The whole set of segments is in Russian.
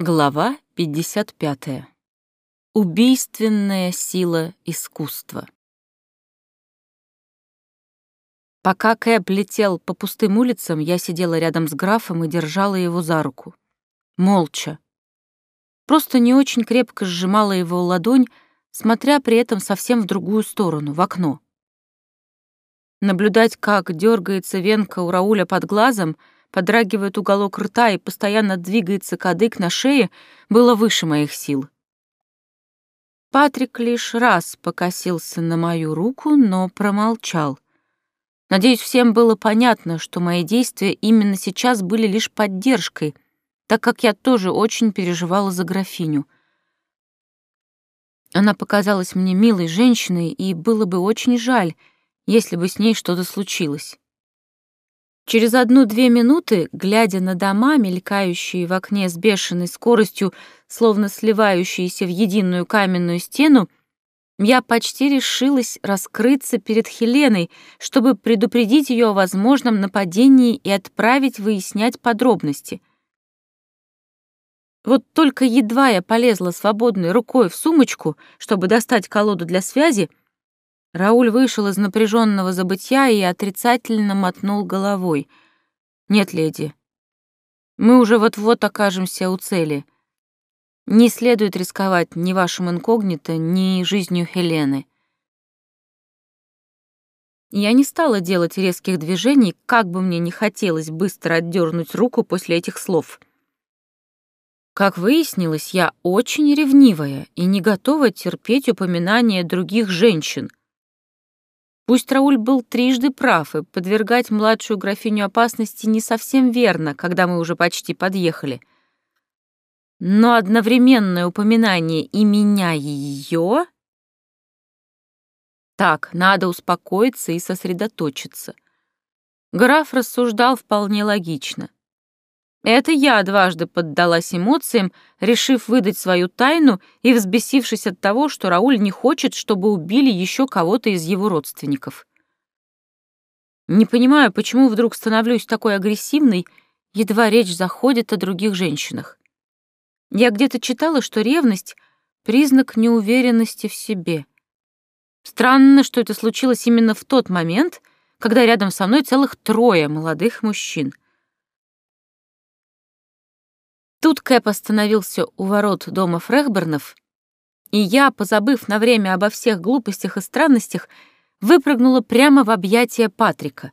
Глава 55. Убийственная сила искусства. Пока Кэп летел по пустым улицам, я сидела рядом с графом и держала его за руку. Молча. Просто не очень крепко сжимала его ладонь, смотря при этом совсем в другую сторону, в окно. Наблюдать, как дергается венка у Рауля под глазом — подрагивает уголок рта и постоянно двигается кадык на шее, было выше моих сил. Патрик лишь раз покосился на мою руку, но промолчал. Надеюсь, всем было понятно, что мои действия именно сейчас были лишь поддержкой, так как я тоже очень переживала за графиню. Она показалась мне милой женщиной, и было бы очень жаль, если бы с ней что-то случилось. Через одну-две минуты, глядя на дома, мелькающие в окне с бешеной скоростью, словно сливающиеся в единую каменную стену, я почти решилась раскрыться перед Хеленой, чтобы предупредить ее о возможном нападении и отправить выяснять подробности. Вот только едва я полезла свободной рукой в сумочку, чтобы достать колоду для связи, Рауль вышел из напряженного забытья и отрицательно мотнул головой. «Нет, леди, мы уже вот-вот окажемся у цели. Не следует рисковать ни вашим инкогнито, ни жизнью Хелены». Я не стала делать резких движений, как бы мне не хотелось быстро отдернуть руку после этих слов. Как выяснилось, я очень ревнивая и не готова терпеть упоминания других женщин — Пусть Рауль был трижды прав, и подвергать младшую графиню опасности не совсем верно, когда мы уже почти подъехали. Но одновременное упоминание и меня ее... Так, надо успокоиться и сосредоточиться. Граф рассуждал вполне логично. Это я дважды поддалась эмоциям, решив выдать свою тайну и взбесившись от того, что Рауль не хочет, чтобы убили еще кого-то из его родственников. Не понимаю, почему вдруг становлюсь такой агрессивной, едва речь заходит о других женщинах. Я где-то читала, что ревность — признак неуверенности в себе. Странно, что это случилось именно в тот момент, когда рядом со мной целых трое молодых мужчин — Тут Кэп остановился у ворот дома Фрехбернов, и я, позабыв на время обо всех глупостях и странностях, выпрыгнула прямо в объятия Патрика.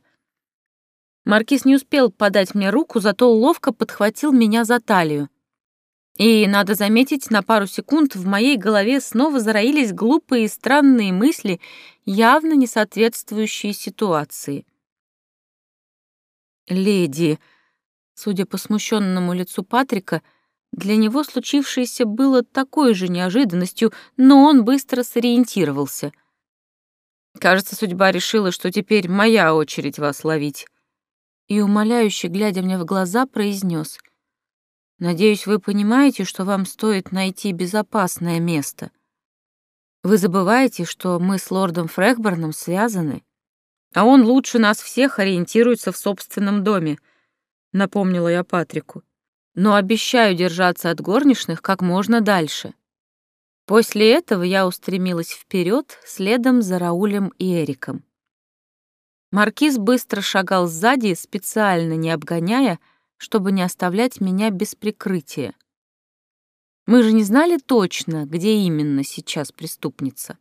Маркиз не успел подать мне руку, зато ловко подхватил меня за талию. И, надо заметить, на пару секунд в моей голове снова зароились глупые и странные мысли, явно не соответствующие ситуации. «Леди», Судя по смущенному лицу Патрика, для него случившееся было такой же неожиданностью, но он быстро сориентировался. Кажется, судьба решила, что теперь моя очередь вас ловить. И умоляюще, глядя мне в глаза, произнес: «Надеюсь, вы понимаете, что вам стоит найти безопасное место. Вы забываете, что мы с лордом Фрэгборном связаны, а он лучше нас всех ориентируется в собственном доме напомнила я Патрику. Но обещаю держаться от горничных как можно дальше. После этого я устремилась вперед следом за Раулем и Эриком. Маркиз быстро шагал сзади, специально не обгоняя, чтобы не оставлять меня без прикрытия. Мы же не знали точно, где именно сейчас преступница.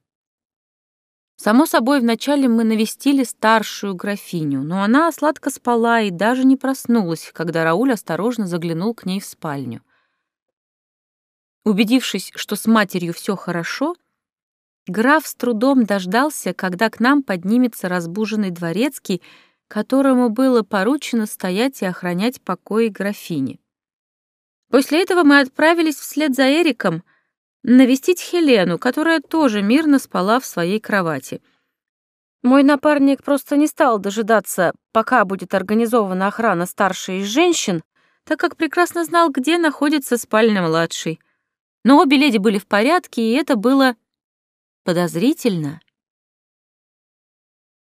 Само собой, вначале мы навестили старшую графиню, но она сладко спала и даже не проснулась, когда Рауль осторожно заглянул к ней в спальню. Убедившись, что с матерью все хорошо, граф с трудом дождался, когда к нам поднимется разбуженный дворецкий, которому было поручено стоять и охранять покои графини. После этого мы отправились вслед за Эриком — навестить Хелену, которая тоже мирно спала в своей кровати. Мой напарник просто не стал дожидаться, пока будет организована охрана старшей из женщин, так как прекрасно знал, где находится спальня младшей. Но обе леди были в порядке, и это было подозрительно.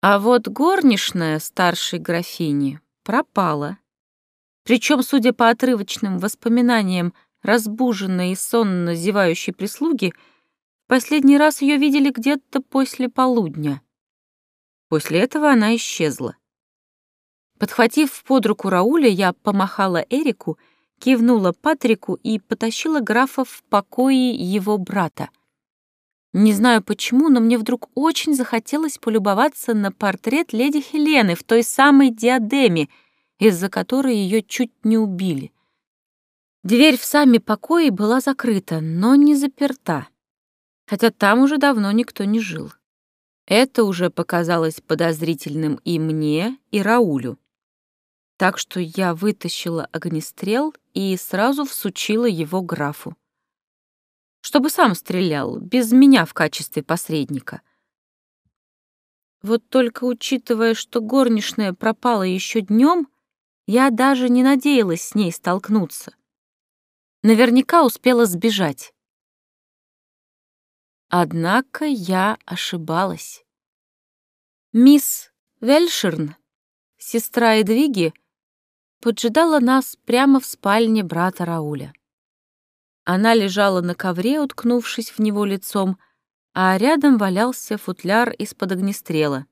А вот горничная старшей графини пропала. Причем, судя по отрывочным воспоминаниям разбуженной и сонно зевающей прислуги, последний раз ее видели где-то после полудня. После этого она исчезла. Подхватив под руку Рауля, я помахала Эрику, кивнула Патрику и потащила графа в покое его брата. Не знаю почему, но мне вдруг очень захотелось полюбоваться на портрет леди Хелены в той самой диадеме, из-за которой ее чуть не убили. Дверь в сами покои была закрыта, но не заперта, хотя там уже давно никто не жил. Это уже показалось подозрительным и мне, и Раулю. Так что я вытащила огнестрел и сразу всучила его графу. Чтобы сам стрелял, без меня в качестве посредника. Вот только учитывая, что горничная пропала еще днем, я даже не надеялась с ней столкнуться. Наверняка успела сбежать. Однако я ошибалась. Мисс Вельширн, сестра Эдвиги, поджидала нас прямо в спальне брата Рауля. Она лежала на ковре, уткнувшись в него лицом, а рядом валялся футляр из-под огнестрела.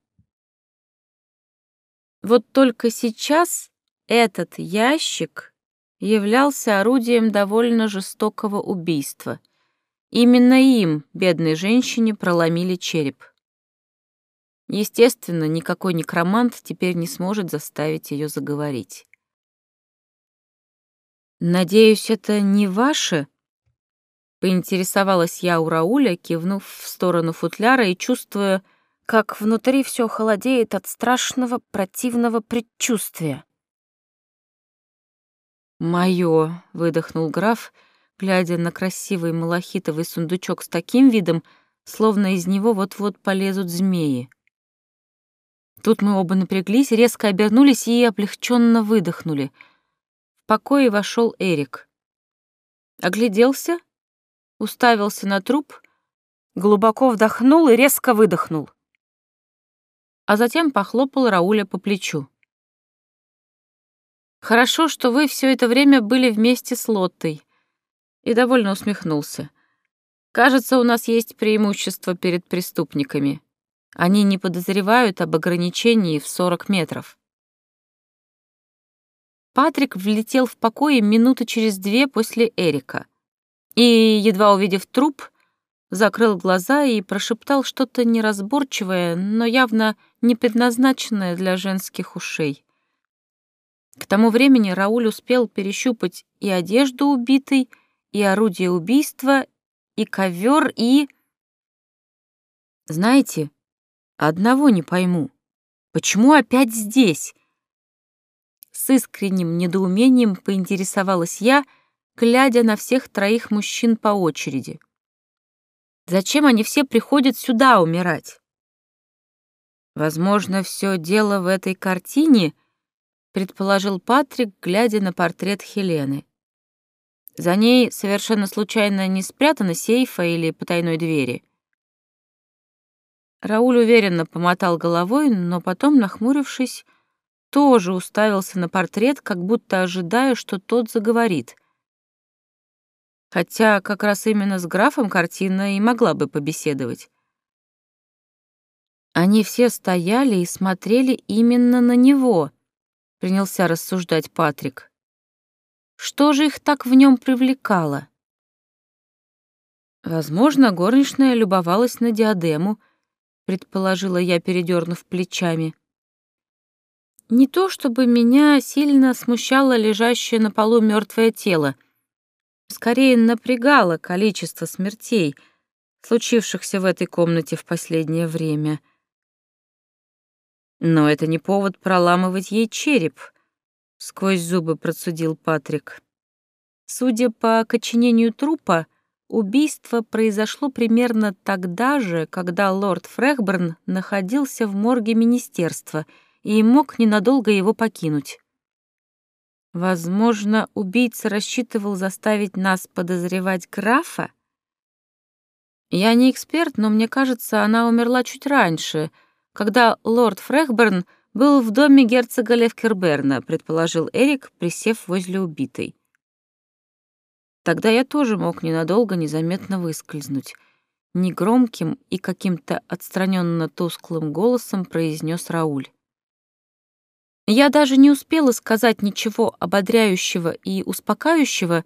Вот только сейчас этот ящик являлся орудием довольно жестокого убийства — Именно им, бедной женщине, проломили череп. Естественно, никакой некромант теперь не сможет заставить ее заговорить. «Надеюсь, это не ваше?» Поинтересовалась я у Рауля, кивнув в сторону футляра и чувствуя, как внутри все холодеет от страшного противного предчувствия. «Моё», — выдохнул граф, — глядя на красивый малахитовый сундучок с таким видом, словно из него вот-вот полезут змеи. Тут мы оба напряглись, резко обернулись и облегченно выдохнули. В покое вошел Эрик. Огляделся, уставился на труп, глубоко вдохнул и резко выдохнул. А затем похлопал Рауля по плечу. «Хорошо, что вы все это время были вместе с Лоттой и довольно усмехнулся. «Кажется, у нас есть преимущество перед преступниками. Они не подозревают об ограничении в 40 метров». Патрик влетел в покое минуты через две после Эрика и, едва увидев труп, закрыл глаза и прошептал что-то неразборчивое, но явно не предназначенное для женских ушей. К тому времени Рауль успел перещупать и одежду убитой, и орудие убийства, и ковер, и... Знаете, одного не пойму. Почему опять здесь? С искренним недоумением поинтересовалась я, глядя на всех троих мужчин по очереди. Зачем они все приходят сюда умирать? Возможно, все дело в этой картине, предположил Патрик, глядя на портрет Хелены. За ней совершенно случайно не спрятано сейфа или потайной двери. Рауль уверенно помотал головой, но потом, нахмурившись, тоже уставился на портрет, как будто ожидая, что тот заговорит. Хотя как раз именно с графом картина и могла бы побеседовать. Они все стояли и смотрели именно на него, принялся рассуждать Патрик. Что же их так в нем привлекало? Возможно, горничная любовалась на диадему, предположила я, передернув плечами. Не то чтобы меня сильно смущало лежащее на полу мертвое тело, скорее напрягало количество смертей, случившихся в этой комнате в последнее время. Но это не повод проламывать ей череп — сквозь зубы процедил Патрик. Судя по окоченению трупа, убийство произошло примерно тогда же, когда лорд Фрехберн находился в морге министерства и мог ненадолго его покинуть. Возможно, убийца рассчитывал заставить нас подозревать графа? Я не эксперт, но мне кажется, она умерла чуть раньше, когда лорд Фрехберн — был в доме герцога Левкерберна, предположил Эрик, присев возле убитой. Тогда я тоже мог ненадолго незаметно выскользнуть. Негромким и каким-то отстраненно тусклым голосом произнес Рауль. Я даже не успела сказать ничего ободряющего и успокаивающего,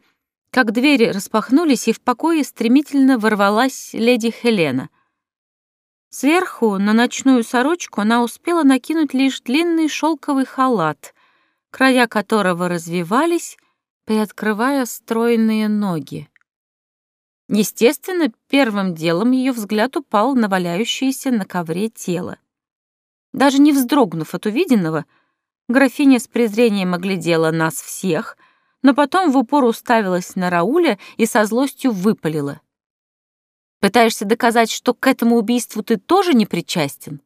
как двери распахнулись, и в покое стремительно ворвалась леди Хелена. Сверху на ночную сорочку она успела накинуть лишь длинный шелковый халат, края которого развивались, приоткрывая стройные ноги. Естественно, первым делом ее взгляд упал на валяющееся на ковре тело. Даже не вздрогнув от увиденного, графиня с презрением оглядела нас всех — но потом в упор уставилась на Рауля и со злостью выпалила. «Пытаешься доказать, что к этому убийству ты тоже не причастен?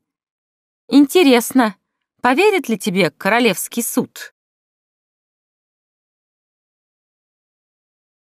Интересно, поверит ли тебе королевский суд?»